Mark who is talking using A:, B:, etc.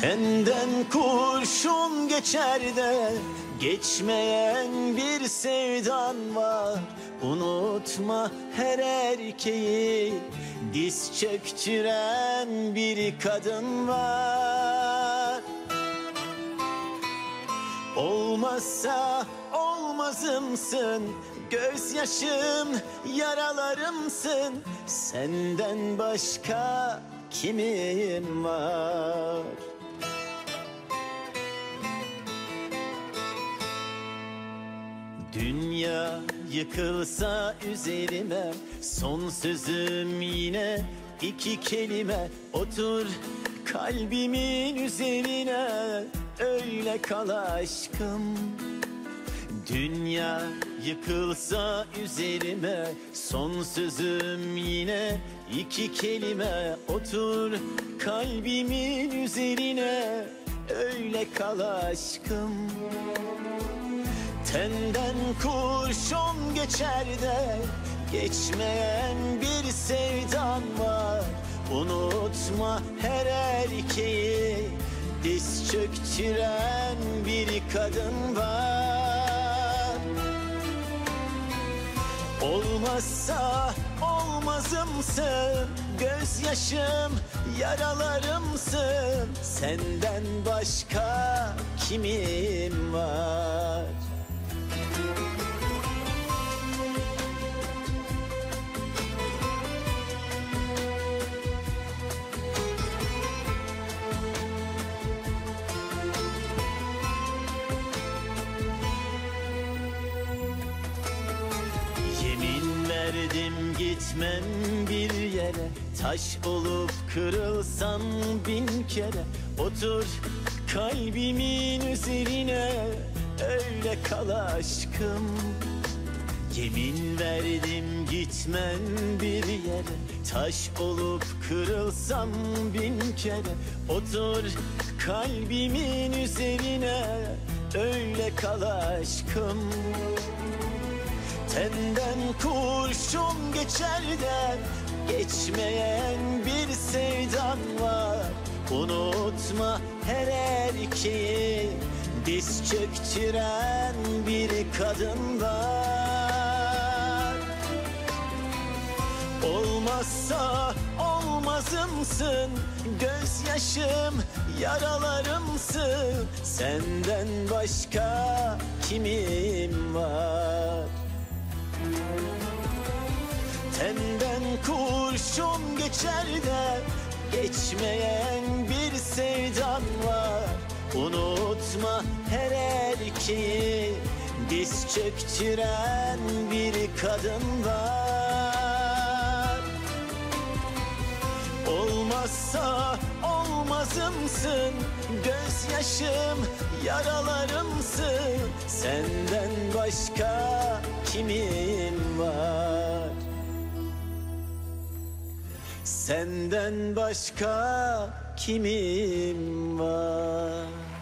A: Tenden kurşun geçer de geçmeyen bir sevdan var. Unutma her erkeği diz çöktüren bir kadın var. Olmazsa olmazımsın Gözyaşım yaralarımsın. Senden başka kimim var Dünya yıkılsa üzerime Son sözüm yine iki kelime. Otur kalbimin üzerine Öyle kal aşkım. Dünya yıkılsa üzerime Son sözüm yine iki kelime. Otur kalbimin üzerine Öyle kal aşkım Tenden kurşun geçer de Geçmeyen bir sevdan var. Unutma her erkeği Diz çöktüren bir kadın var. Olmazsa olmazımsın Gözyaşım yaralarımsın. Senden başka kimim var gitmem bir yere. Taş olup kırılsam bin kere. Otur kalbimin üzerine. Öyle kal aşkım. Yemin verdim gitmem bir yere. Taş olup kırılsam bin kere. Otur kalbimin üzerine. Öyle kal aşkım Tenden kurşun geçer de Geçmeyen bir sevdan var. Unutma her erkeği Diz çöktüren bir kadın var. Olmazsa olmazımsın Gözyaşım yaralarımsın. Senden başka kimim var Tenden kurşun geçer de Geçmeyen bir sevdan var. Unutma her erkeği Diz çöktüren bir kadın var. Olmazsa olmazımsın Gözyaşım yaralarımsın. Senden başka kimim Senden başka kimim var